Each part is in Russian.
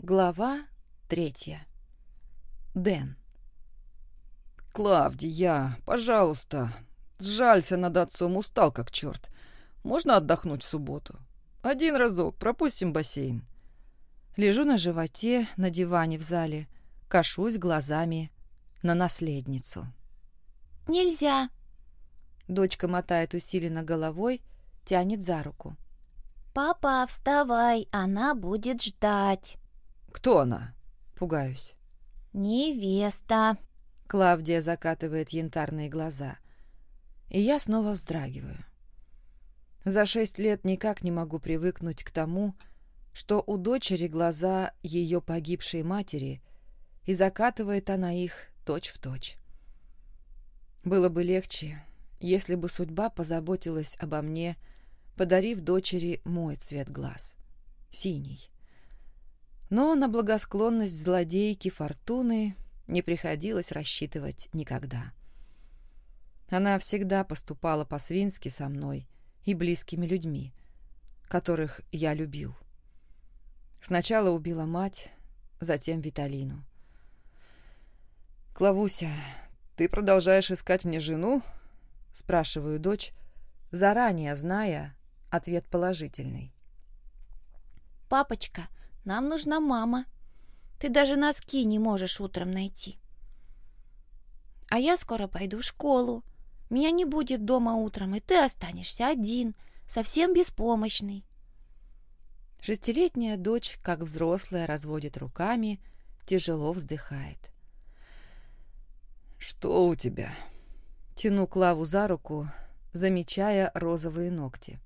Глава третья. Дэн. «Клавдия, пожалуйста, сжалься над отцом, устал как черт. Можно отдохнуть в субботу? Один разок, пропустим бассейн». Лежу на животе на диване в зале, кашусь глазами на наследницу. «Нельзя!» Дочка мотает усиленно головой, тянет за руку. «Папа, вставай, она будет ждать!» «Кто она?» Пугаюсь. «Невеста!» Клавдия закатывает янтарные глаза. И я снова вздрагиваю. За шесть лет никак не могу привыкнуть к тому, что у дочери глаза ее погибшей матери, и закатывает она их точь-в-точь. Точь. Было бы легче, если бы судьба позаботилась обо мне, подарив дочери мой цвет глаз — синий. Но на благосклонность злодейки Фортуны не приходилось рассчитывать никогда. Она всегда поступала по-свински со мной и близкими людьми, которых я любил. Сначала убила мать, затем Виталину. «Клавуся, ты продолжаешь искать мне жену?» — спрашиваю дочь, заранее зная ответ положительный. «Папочка, нам нужна мама. Ты даже носки не можешь утром найти. А я скоро пойду в школу. Меня не будет дома утром, и ты останешься один, совсем беспомощный. Шестилетняя дочь, как взрослая, разводит руками, тяжело вздыхает. «Что у тебя?» Тяну Клаву за руку, замечая розовые ногти.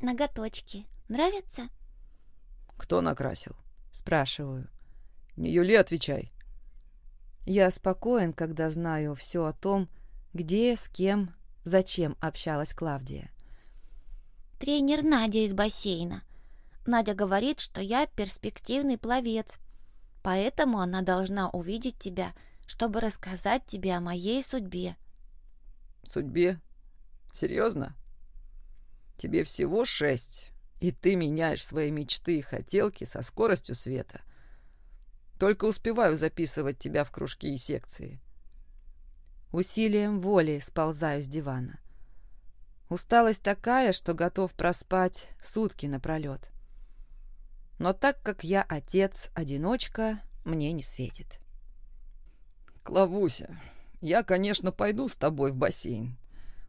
«Ноготочки. Нравятся?» «Кто накрасил?» Спрашиваю. «Не Юли, отвечай». Я спокоен, когда знаю все о том, где, с кем, зачем общалась Клавдия. «Тренер Надя из бассейна. Надя говорит, что я перспективный пловец, поэтому она должна увидеть тебя, чтобы рассказать тебе о моей судьбе». «Судьбе? Серьезно? Тебе всего шесть, и ты меняешь свои мечты и хотелки со скоростью света. Только успеваю записывать тебя в кружки и секции». Усилием воли сползаю с дивана. Усталость такая, что готов проспать сутки напролет. Но так как я отец-одиночка, мне не светит. «Клавуся, я, конечно, пойду с тобой в бассейн.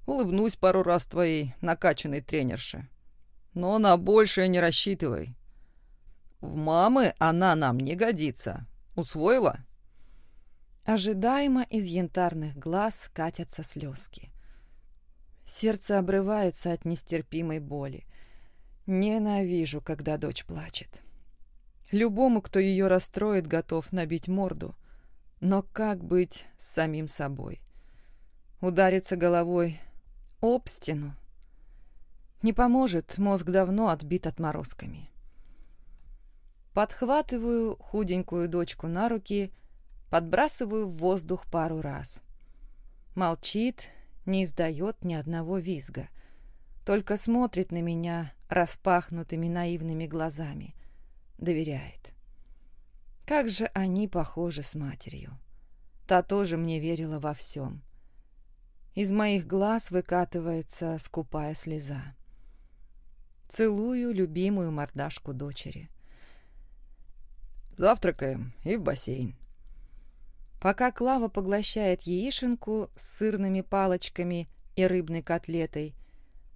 Улыбнусь пару раз твоей накачанной тренерше. Но на большее не рассчитывай. В мамы она нам не годится. Усвоила?» Ожидаемо из янтарных глаз катятся слезки. Сердце обрывается от нестерпимой боли. Ненавижу, когда дочь плачет. Любому, кто ее расстроит, готов набить морду. Но как быть с самим собой? Удариться головой об стену? Не поможет, мозг давно отбит отморозками. Подхватываю худенькую дочку на руки, подбрасываю в воздух пару раз. Молчит, не издает ни одного визга, только смотрит на меня распахнутыми наивными глазами. Доверяет. Как же они похожи с матерью. Та тоже мне верила во всем. Из моих глаз выкатывается скупая слеза. Целую любимую мордашку дочери. «Завтракаем и в бассейн». Пока Клава поглощает яишенку с сырными палочками и рыбной котлетой,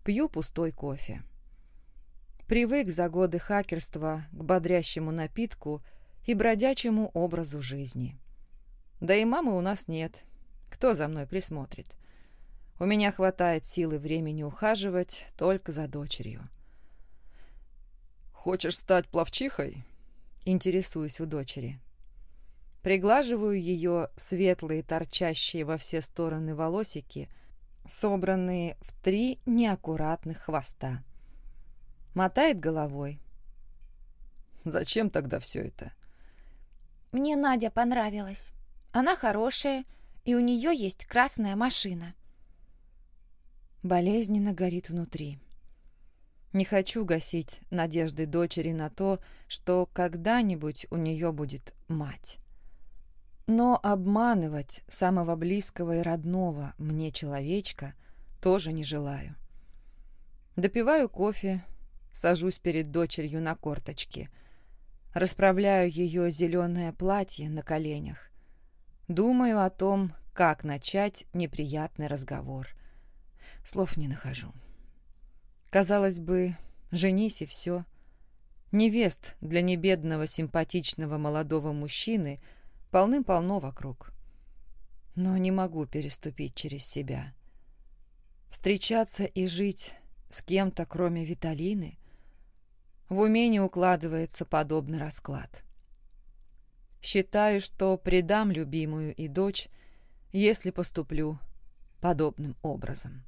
пью пустой кофе. Привык за годы хакерства к бодрящему напитку и бродячему образу жизни. Да и мамы у нас нет. Кто за мной присмотрит? У меня хватает силы времени ухаживать только за дочерью. «Хочешь стать пловчихой?» Интересуюсь у дочери. Приглаживаю ее светлые, торчащие во все стороны волосики, собранные в три неаккуратных хвоста. Мотает головой. «Зачем тогда все это?» «Мне Надя понравилась. Она хорошая, и у нее есть красная машина». Болезненно горит внутри. Не хочу гасить надежды дочери на то, что когда-нибудь у нее будет мать. Но обманывать самого близкого и родного мне человечка тоже не желаю. Допиваю кофе, сажусь перед дочерью на корточки, расправляю ее зеленое платье на коленях, думаю о том, как начать неприятный разговор. Слов не нахожу. Казалось бы, женись и все. Невест для небедного симпатичного молодого мужчины – Полным-полно вокруг. Но не могу переступить через себя. Встречаться и жить с кем-то, кроме Виталины, в уме не укладывается подобный расклад. Считаю, что предам любимую и дочь, если поступлю подобным образом.